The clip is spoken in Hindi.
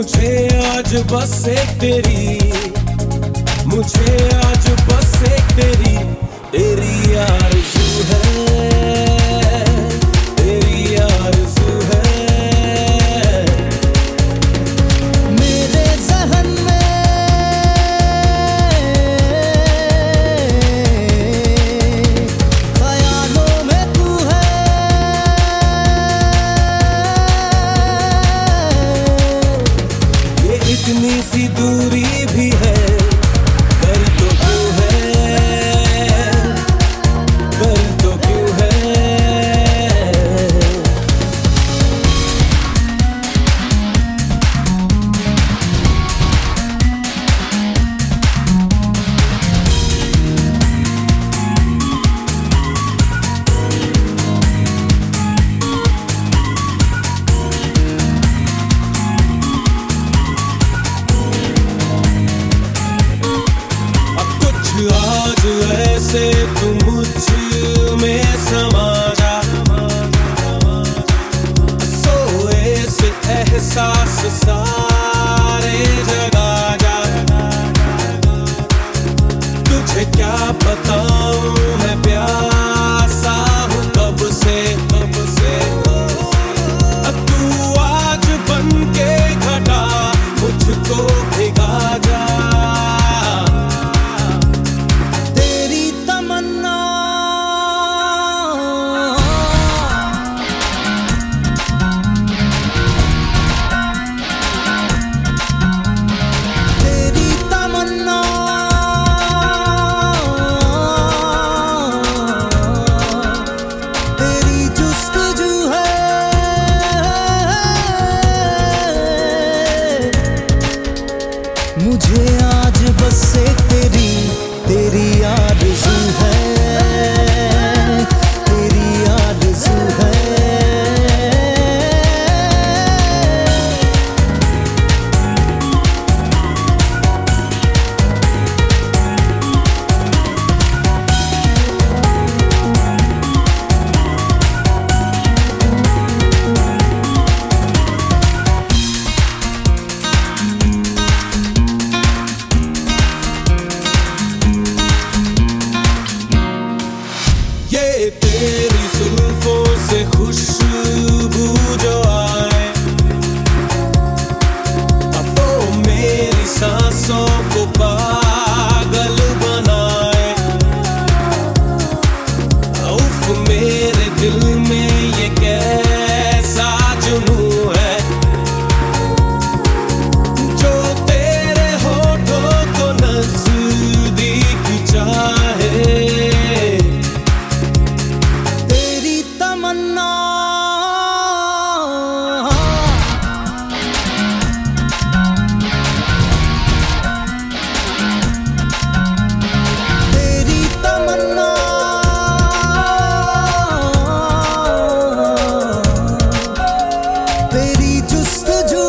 मुझे आज बस एक तेरी मुझे आज बस एक तेरी। इतनी सी दूरी safe तेरी जुस्त जू